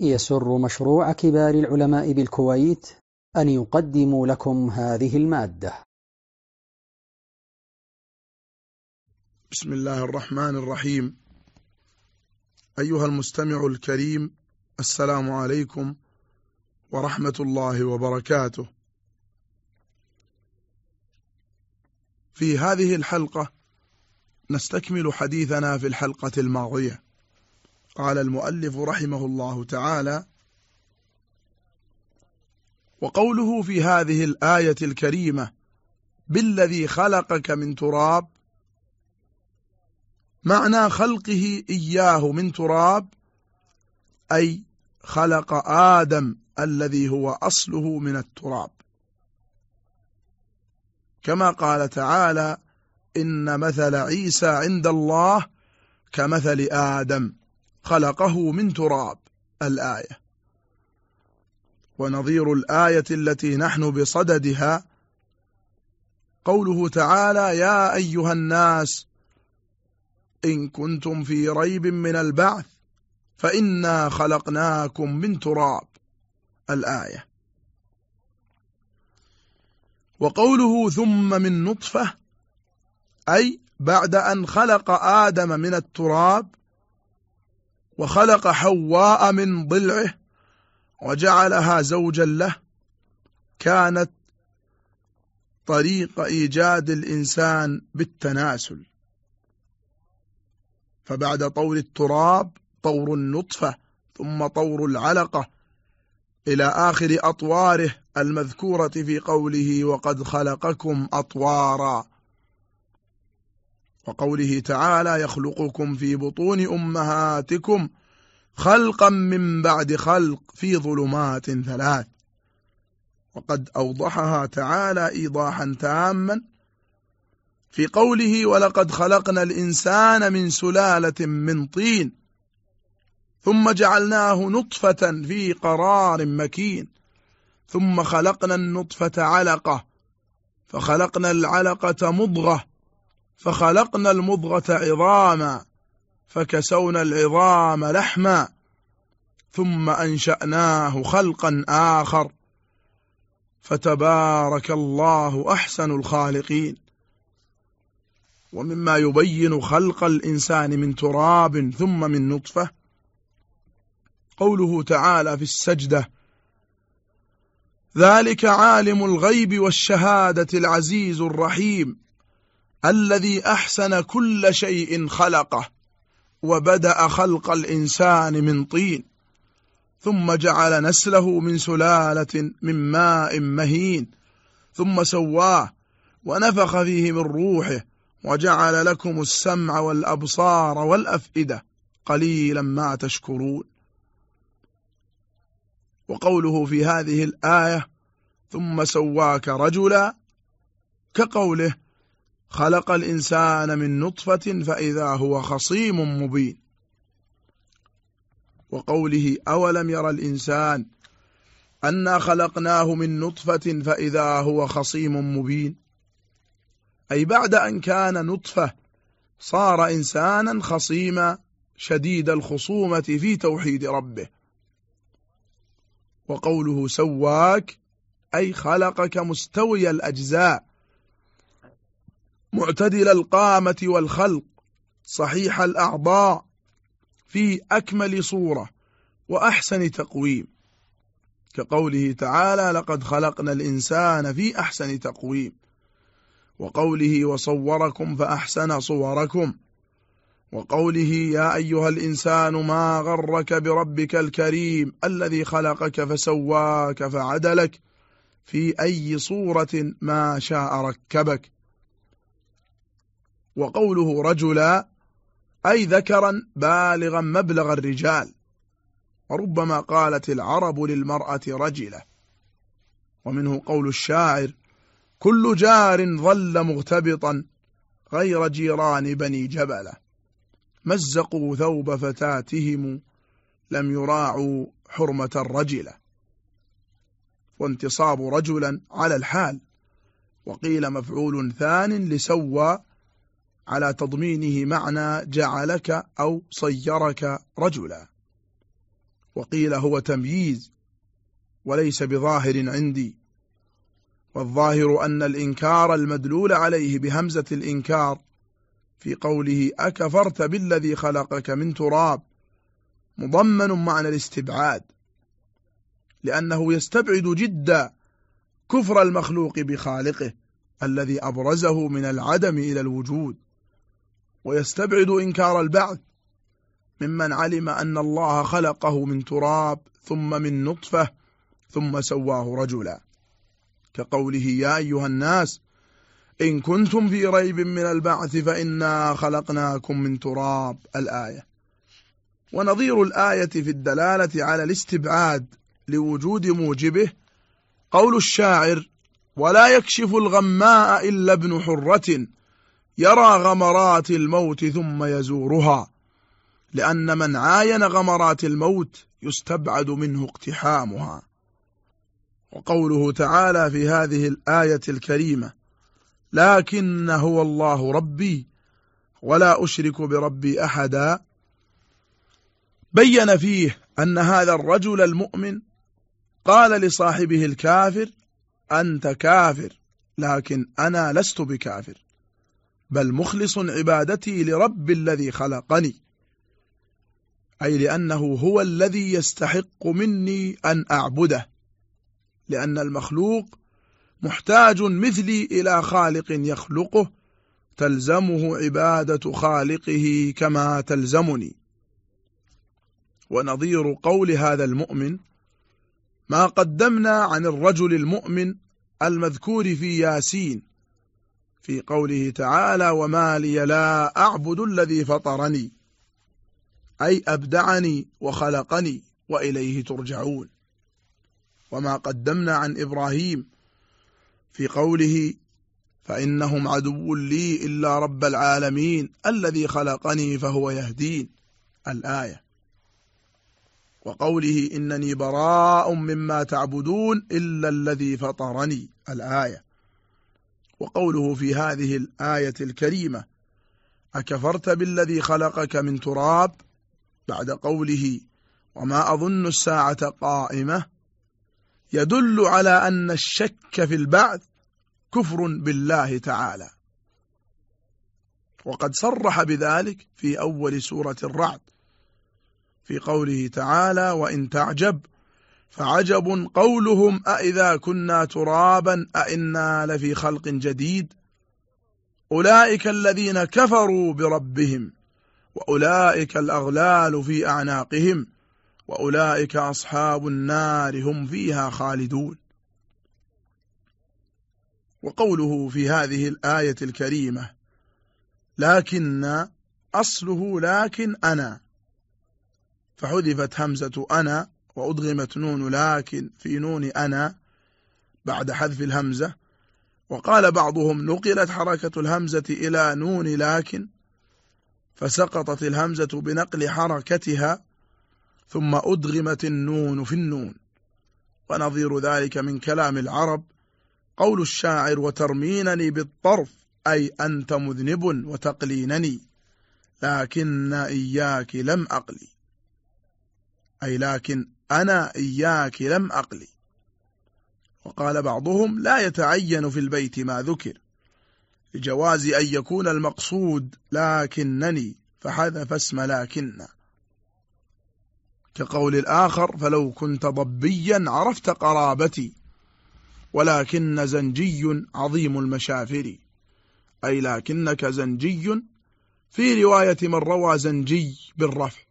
يسر مشروع كبار العلماء بالكويت أن يقدم لكم هذه المادة. بسم الله الرحمن الرحيم. أيها المستمع الكريم السلام عليكم ورحمة الله وبركاته. في هذه الحلقة نستكمل حديثنا في الحلقة الماضية. قال المؤلف رحمه الله تعالى وقوله في هذه الآية الكريمة بالذي خلقك من تراب معنى خلقه إياه من تراب أي خلق آدم الذي هو أصله من التراب. كما قال تعالى إن مثل عيسى عند الله كمثل آدم. خلقه من تراب الآية. ونظير الآية التي نحن بصددها قوله تعالى يا أيها الناس إن كنتم في ريب من البعث فإنا خلقناكم من تراب الآية. وقوله ثم من نطفة أي بعد أن خلق آدم من التراب وخلق حواء من ضلعه وجعلها زوجا له. كانت طريق إيجاد الإنسان بالتناسل. فبعد طور التراب طور النطفة ثم طور العلقة إلى آخر أطواره المذكورة في قوله وقد خلقكم أطوارا. وقوله تعالى يخلقكم في بطون أمهاتكم خلقا من بعد خلق في ظلمات ثلاث. وقد أوضحها تعالى إيضاحا تاما في قوله ولقد خلقنا الإنسان من سلالة من طين ثم جعلناه نطفة في قرار مكين ثم خلقنا النطفة علقة فخلقنا العلقة مضغة فخلقنا المضغة عظاما فكسونا العظام لحما ثم أنشأناه خلقا آخر. فتبارك الله أحسن الخالقين. ومما يبين خلق الإنسان من تراب ثم من نطفة. قوله تعالى في السجدة ذلك عالم الغيب والشهادة العزيز الرحيم. الذي أحسن كل شيء خلقه وبدأ خلق الإنسان من طين ثم جعل نسله من سلالة من ماء مهين ثم سواه ونفخ فيه من روحه وجعل لكم السمع والأبصار والأفئدة قليلا ما تشكرون. وقوله في هذه الآية ثم سواك رجلا كقوله خلق الإنسان من نطفة فإذا هو خصيم مبين. وقوله أولم يرى الإنسان أنا خلقناه من نطفة فإذا هو خصيم مبين. أي بعد أن كان نطفة صار إنسانا خصيما شديد الخصومة في توحيد ربه. وقوله سواك أي خلقك مستوي الأجزاء معتدل القامة والخلق صحيح الأعضاء في أكمل صورة وأحسن تقويم. كقوله تعالى لقد خلقنا الإنسان في أحسن تقويم وقوله وصوركم فأحسن صوركم وقوله يا أيها الإنسان ما غرك بربك الكريم الذي خلقك فسواك فعدلك في أي صورة ما شاء ركبك وقوله رجلا أي ذكرا بالغا مبلغ الرجال وربما قالت العرب للمرأة رجلة. ومنه قول الشاعر كل جار ظل مغتبطا غير جيران بني جبلة. مزقوا ثوب فتاتهم لم يراعوا حرمة الرجلة. وانتصاب رجلا على الحال وقيل مفعول ثان لسوى على تضمينه معنى جعلك أو صيرك رجلا. وقيل هو تمييز وليس بظاهر عندي. والظاهر أن الإنكار المدلول عليه بهمزة الإنكار في قوله أكفرت بالذي خلقك من تراب مضمن معنى الاستبعاد لأنه يستبعد جدا كفر المخلوق بخالقه الذي أبرزه من العدم إلى الوجود. ويستبعد إنكار البعث ممن علم أن الله خلقه من تراب ثم من نطفة ثم سواه رجلا. كقوله يا أيها الناس إن كنتم في ريب من البعث فإنا خلقناكم من تراب. الآية. ونظير الآية في الدلالة على الاستبعاد لوجود موجبه قول الشاعر ولا يكشف الغماء إلا ابن حرة يرى غمرات الموت ثم يزورها لأن من عاين غمرات الموت يستبعد منه اقتحامها. وقوله تعالى في هذه الآية الكريمة لكن هو الله ربي ولا أشرك بربي أحدا. بين فيه أن هذا الرجل المؤمن قال لصاحبه الكافر أنت كافر لكن أنا لست بكافر. بل مخلص عبادتي لرب الذي خلقني. أي لأنه هو الذي يستحق مني أن أعبده. لأن المخلوق محتاج مثلي إلى خالق يخلقه تلزمه عبادة خالقه كما تلزمني. ونظير قول هذا المؤمن ما قدمنا عن الرجل المؤمن المذكور في ياسين في قوله تعالى وما لي لا أعبد الذي فطرني أي أبدعني وخلقني وإليه ترجعون. وما قدمنا عن إبراهيم في قوله فإنهم عدو لي إلا رب العالمين الذي خلقني فهو يهدين. الآية. وقوله إنني براء مما تعبدون إلا الذي فطرني. الآية. وقوله في هذه الآية الكريمة أكفرت بالذي خلقك من تراب؟ بعد قوله وما أظن الساعة قائمة؟ يدل على أن الشك في البعث كفر بالله تعالى. وقد صرح بذلك في أول سورة الرعد في قوله تعالى وإن تعجب فعجب قولهم أئذا كنا ترابا أئنا لفي خلق جديد. أولئك الذين كفروا بربهم وأولئك الأغلال في أعناقهم وأولئك أصحاب النار هم فيها خالدون. وقوله في هذه الآية الكريمة لكن أصله لكن أنا. فحذفت همزة أنا وأدغمت نون لكن في نون أنا بعد حذف الهمزة. وقال بعضهم نقلت حركة الهمزة إلى نون لكن فسقطت الهمزة بنقل حركتها ثم أدغمت النون في النون. ونظير ذلك من كلام العرب. قول الشاعر وترمينني بالطرف أي أنت مذنب وتقلينني لكن إياك لم أقلي. أي لكن أنا إياك لم أقلي وقال بعضهم لا يتعين في البيت ما ذكر لجواز أن يكون المقصود لكنني فحذف اسم لكن. كقول الآخر فلو كنت ضبيا عرفت قرابتي ولكن زنجي عظيم المشافر. أي لكنك زنجي في رواية من روى زنجي بالرفع.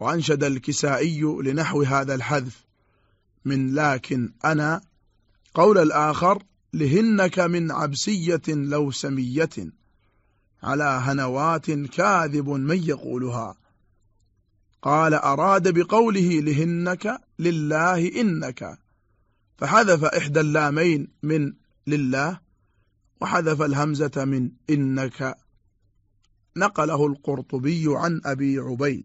وأنشد الكسائي لنحو هذا الحذف من لكن أنا قول الآخر لهنك من عبسية لوسمية على هنوات كاذب من يقولها. قال أراد بقوله لهنك لله إنك. فحذف إحدى اللامين من لله وحذف الهمزة من إنك. نقله القرطبي عن أبي عبيد.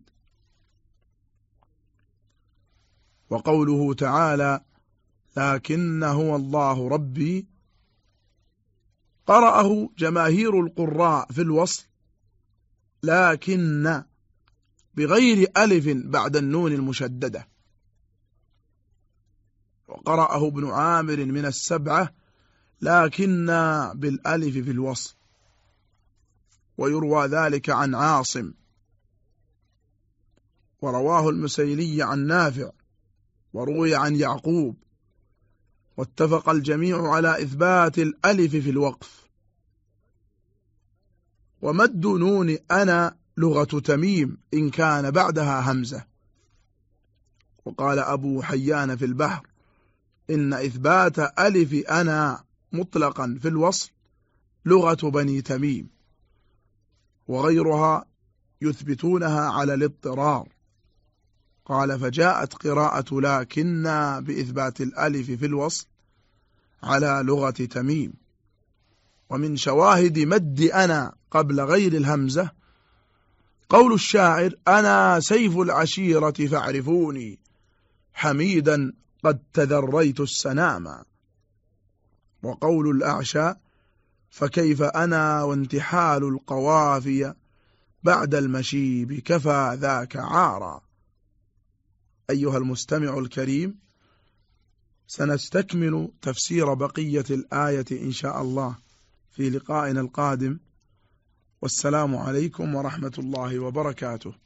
وقوله تعالى لكن هو الله ربي قرأه جماهير القراء في الوصل لكن بغير ألف بعد النون المشددة. وقرأه ابن عامر من السبعة لكن بالألف في الوصل. ويروى ذلك عن عاصم. ورواه المسيلي عن نافع. وروي عن يعقوب. واتفق الجميع على إثبات الألف في الوقف. ومد نون أنا لغة تميم إن كان بعدها همزة. وقال أبو حيان في البحر إن إثبات ألف أنا مطلقا في الوصل لغة بني تميم. وغيرها يثبتونها على الاضطرار. قال فجاءت قراءة لكن بإثبات الألف في الوصل على لغة تميم. ومن شواهد مد أنا قبل غير الهمزة قول الشاعر أنا سيف العشيرة فاعرفوني حميدا قد تذريت السنام. وقول الأعشى فكيف أنا وانتحال القوافي بعد المشيب كفى ذاك عارا. أيها المستمع الكريم سنستكمل تفسير بقية الآية إن شاء الله في لقائنا القادم. والسلام عليكم ورحمة الله وبركاته.